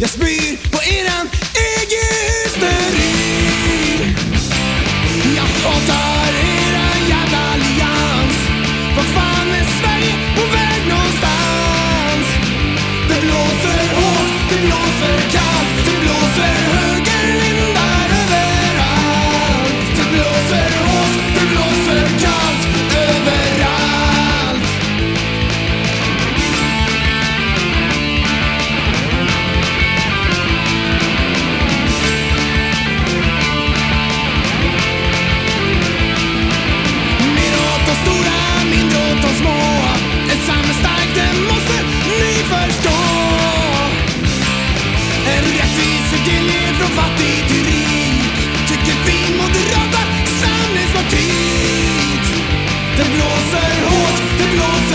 Jag spyr på eran EG-hysteri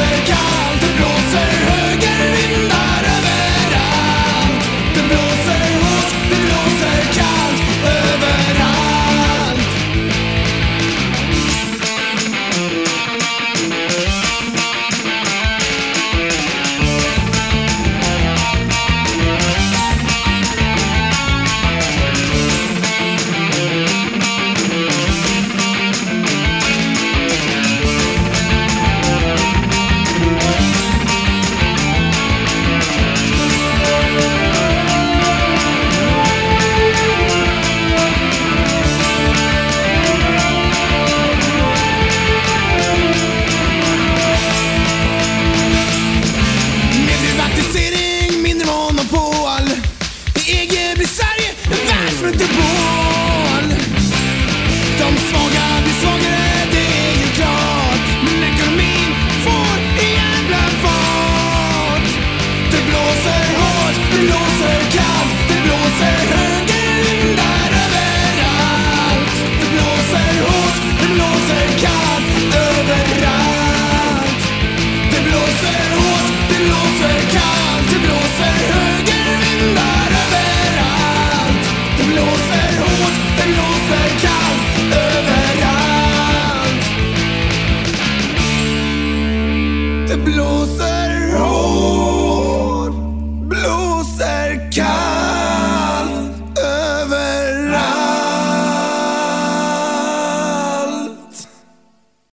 det världsmetropol.